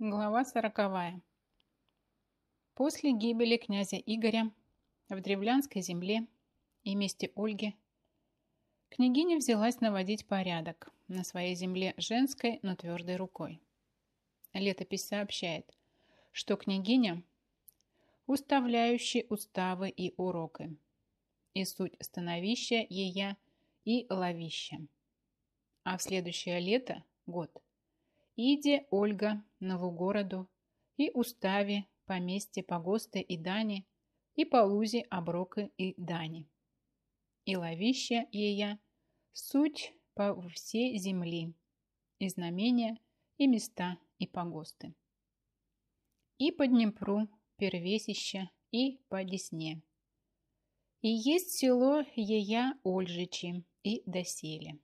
Глава сороковая. После гибели князя Игоря в древлянской земле и месте Ольги княгиня взялась наводить порядок на своей земле женской, но твердой рукой. Летопись сообщает, что княгиня – уставляющий уставы и уроки, и суть становища ея и ловища. А в следующее лето, год – Иде Ольга Новогороду и Уставе поместье Погосты и Дани и Полузи Оброка и Дани. И ловища ея суть по всей земли, и знамения, и места, и погосты. И по Днепру первесища, и по Десне. И есть село Ея Ольжичи и доселе.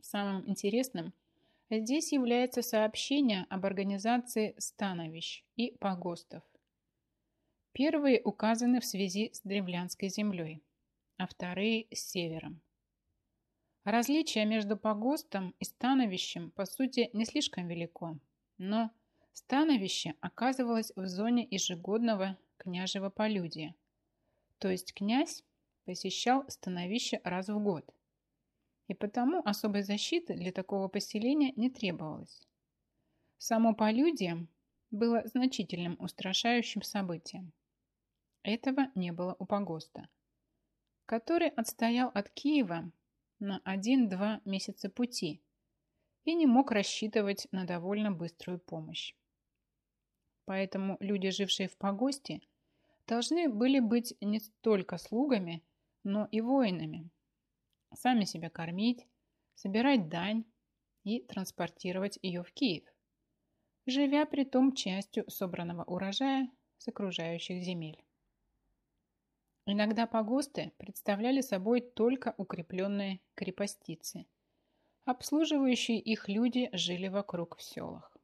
Самым интересным – Здесь является сообщение об организации становищ и погостов. Первые указаны в связи с древлянской землей, а вторые с севером. Различие между погостом и становищем, по сути, не слишком велико, но становище оказывалось в зоне ежегодного княжего полюдия, то есть князь посещал становище раз в год – и потому особой защиты для такого поселения не требовалось. Само полюдие было значительным устрашающим событием. Этого не было у Погоста, который отстоял от Киева на 1-2 месяца пути и не мог рассчитывать на довольно быструю помощь. Поэтому люди, жившие в Погосте, должны были быть не столько слугами, но и воинами, сами себя кормить, собирать дань и транспортировать ее в Киев, живя при том частью собранного урожая с окружающих земель. Иногда погосты представляли собой только укрепленные крепостицы. Обслуживающие их люди жили вокруг в селах.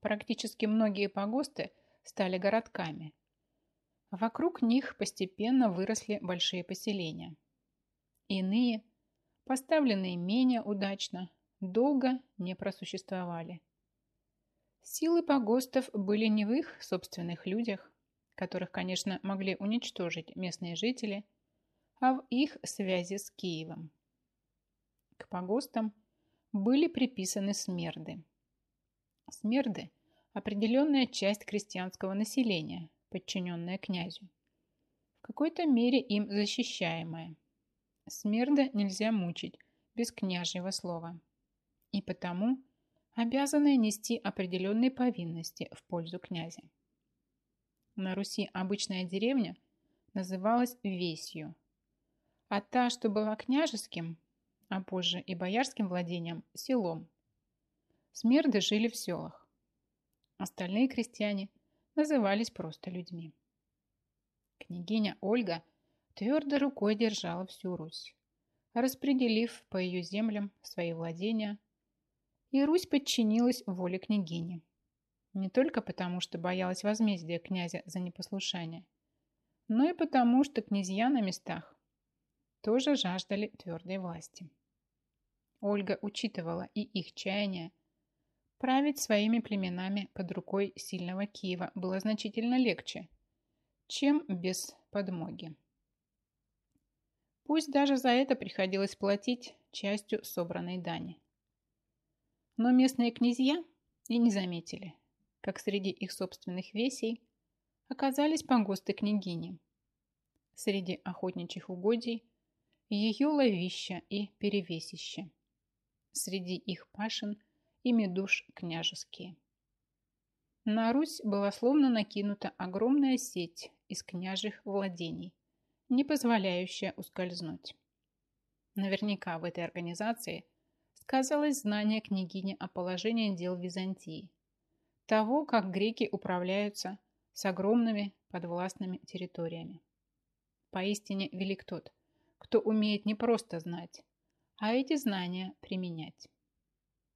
Практически многие погосты стали городками. Вокруг них постепенно выросли большие поселения – Иные, поставленные менее удачно, долго не просуществовали. Силы погостов были не в их собственных людях, которых, конечно, могли уничтожить местные жители, а в их связи с Киевом. К погостам были приписаны смерды. Смерды – определенная часть крестьянского населения, подчиненная князю. В какой-то мере им защищаемая – Смерда нельзя мучить без княжьего слова. И потому обязаны нести определенные повинности в пользу князя. На Руси обычная деревня называлась Весью, а та, что была княжеским, а позже и боярским владением, селом. Смерды жили в селах. Остальные крестьяне назывались просто людьми. Княгиня Ольга твердой рукой держала всю Русь, распределив по ее землям свои владения, и Русь подчинилась воле княгини. Не только потому, что боялась возмездия князя за непослушание, но и потому, что князья на местах тоже жаждали твердой власти. Ольга учитывала и их чаяния. Править своими племенами под рукой сильного Киева было значительно легче, чем без подмоги. Пусть даже за это приходилось платить частью собранной дани. Но местные князья и не заметили, как среди их собственных весей оказались погосты княгини. Среди охотничьих угодий ее ловища и перевесища. Среди их пашин и медуш княжеские. На Русь была словно накинута огромная сеть из княжих владений, не позволяющая ускользнуть. Наверняка в этой организации сказалось знание княгини о положении дел Византии, того, как греки управляются с огромными подвластными территориями. Поистине велик тот, кто умеет не просто знать, а эти знания применять.